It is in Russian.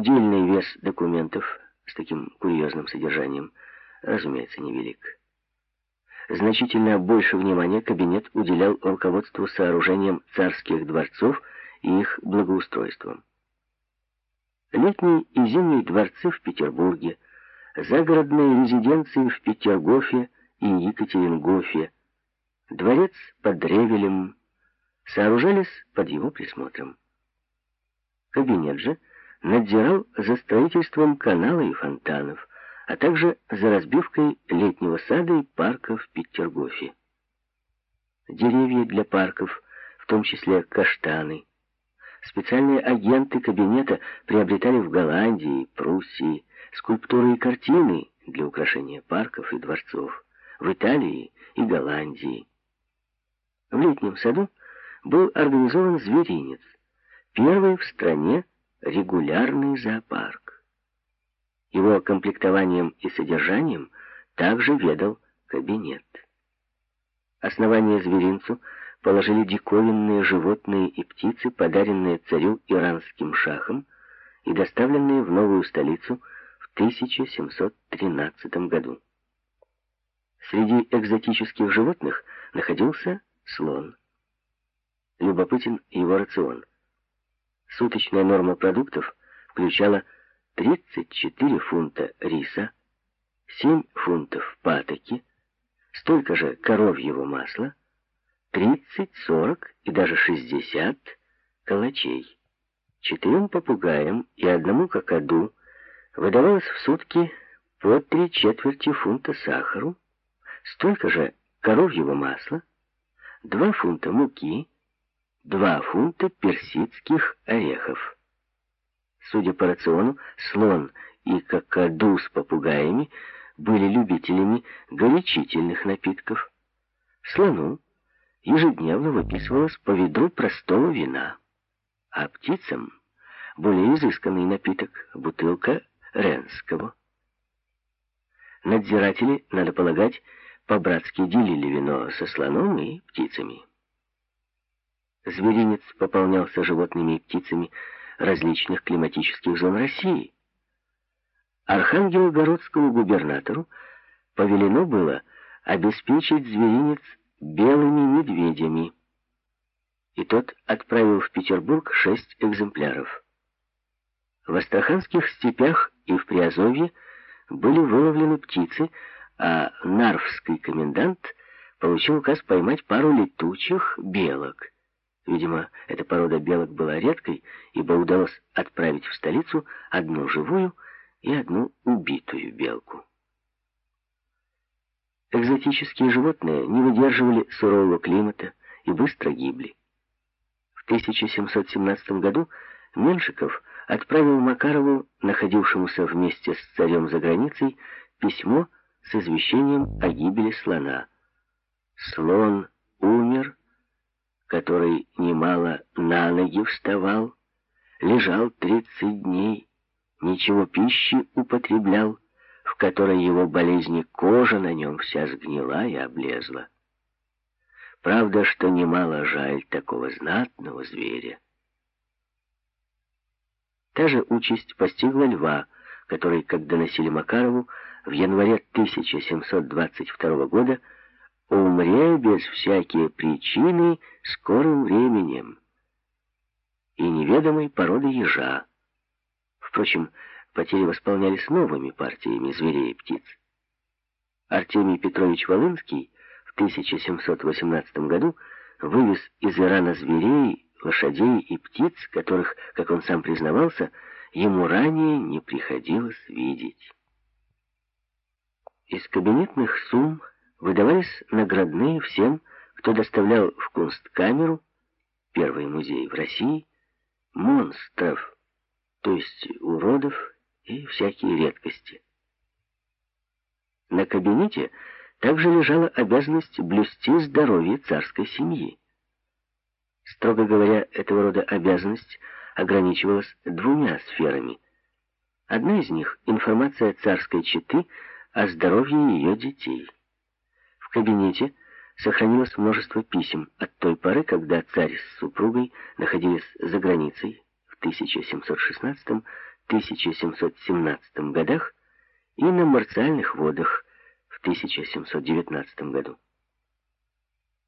Удельный вес документов с таким курьезным содержанием, разумеется, невелик. Значительно больше внимания кабинет уделял руководству сооружением царских дворцов и их благоустройством. Летние и зимние дворцы в Петербурге, загородные резиденции в Петергофе и Екатерингофе, дворец под Ревелем сооружались под его присмотром. Кабинет же надзирал за строительством канала и фонтанов, а также за разбивкой летнего сада и парка в Петергофе. Деревья для парков, в том числе каштаны, специальные агенты кабинета приобретали в Голландии, Пруссии скульптуры и картины для украшения парков и дворцов, в Италии и Голландии. В летнем саду был организован зверинец, первый в стране регулярный зоопарк. Его комплектованием и содержанием также ведал кабинет. Основание зверинцу положили диковинные животные и птицы, подаренные царю иранским шахом и доставленные в новую столицу в 1713 году. Среди экзотических животных находился слон. Любопытен его рацион. Суточная норма продуктов включала 34 фунта риса, 7 фунтов патоки, столько же коровьего масла, 30, 40 и даже 60 калачей. Четырем попугаям и одному какаду выдавалось в сутки по три четверти фунта сахару, столько же коровьего масла, 2 фунта муки, два фунта персидских орехов. Судя по рациону, слон и какаду с попугаями были любителями горячительных напитков. Слону ежедневно выписывалось по ведру простого вина, а птицам более изысканный напиток — бутылка ренского. Надзиратели, надо полагать, по-братски делили вино со слоном и птицами. Зверинец пополнялся животными и птицами различных климатических зон России. Архангелогородскому губернатору повелено было обеспечить зверинец белыми медведями, и тот отправил в Петербург шесть экземпляров. В астраханских степях и в Приазовье были выловлены птицы, а нарвский комендант получил указ поймать пару летучих белок — Видимо, эта порода белок была редкой, ибо удалось отправить в столицу одну живую и одну убитую белку. Экзотические животные не выдерживали сурового климата и быстро гибли. В 1717 году Меншиков отправил Макарову, находившемуся вместе с царем за границей, письмо с извещением о гибели слона. Слон который немало на ноги вставал, лежал тридцать дней, ничего пищи употреблял, в которой его болезни кожа на нем вся сгнила и облезла. Правда, что немало жаль такого знатного зверя. Та же участь постигла льва, который, как доносили Макарову, в январе 1722 года умре без всякие причины скорым временем и неведомой породы ежа. Впрочем, потери восполнялись новыми партиями зверей и птиц. Артемий Петрович Волынский в 1718 году вывез из Ирана зверей, лошадей и птиц, которых, как он сам признавался, ему ранее не приходилось видеть. Из кабинетных сумм выдавались наградные всем, кто доставлял в Кунсткамеру, первый музей в России, монстров, то есть уродов и всякие редкости. На кабинете также лежала обязанность блюсти здоровье царской семьи. Строго говоря, этого рода обязанность ограничивалась двумя сферами. Одна из них — информация царской четы о здоровье ее детей — кабинете сохранилось множество писем от той поры, когда царь с супругой находились за границей в 1717 годах и на марциальных водах в 1719 году.